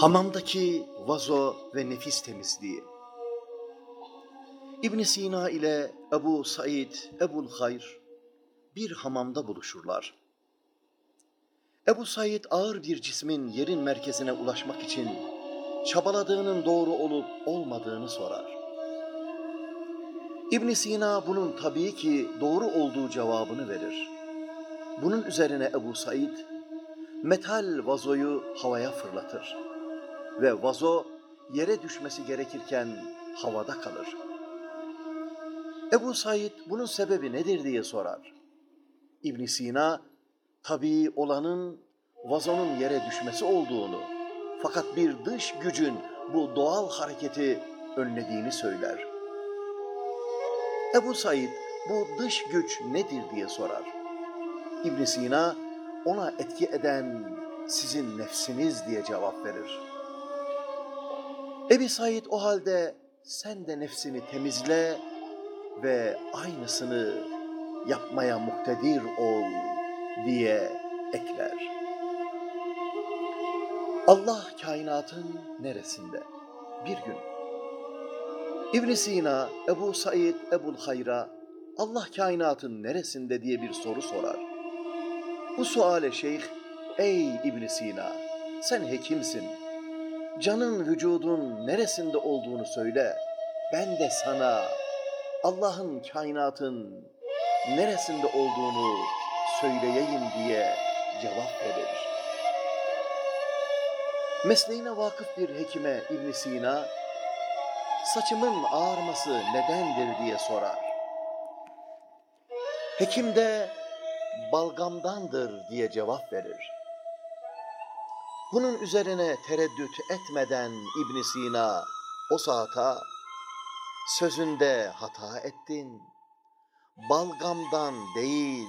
Hamamdaki vazo ve nefis temizliği. İbn Sina ile Ebu Said Ebul Hayr bir hamamda buluşurlar. Ebu Said ağır bir cismin yerin merkezine ulaşmak için çabaladığının doğru olup olmadığını sorar. İbn Sina bunun tabii ki doğru olduğu cevabını verir. Bunun üzerine Ebu Said metal vazoyu havaya fırlatır ve vazo yere düşmesi gerekirken havada kalır. Ebu Said bunun sebebi nedir diye sorar. İbn Sina tabii olanın vazonun yere düşmesi olduğunu fakat bir dış gücün bu doğal hareketi önlediğini söyler. Ebu Said bu dış güç nedir diye sorar. İbn Sina ona etki eden sizin nefsiniz diye cevap verir. Ebi Said o halde sen de nefsini temizle ve aynısını yapmaya muktedir ol diye ekler. Allah kainatın neresinde? Bir gün İbn Sina, Ebu Said, Ebul Hayra Allah kainatın neresinde diye bir soru sorar. Bu suale şeyh, ey İbn Sina, sen hekimsin. Canın vücudun neresinde olduğunu söyle. Ben de sana Allah'ın kainatın neresinde olduğunu söyleyeyim diye cevap verir. Mesleğine vakıf bir hekime İbn Sina, saçımın ağarması nedendir diye sorar. Hekim de balgamdandır diye cevap verir. Bunun üzerine tereddüt etmeden İbn Sina o saata sözünde hata ettin. Balgamdan değil,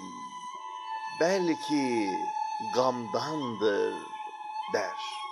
belki gamdandır der.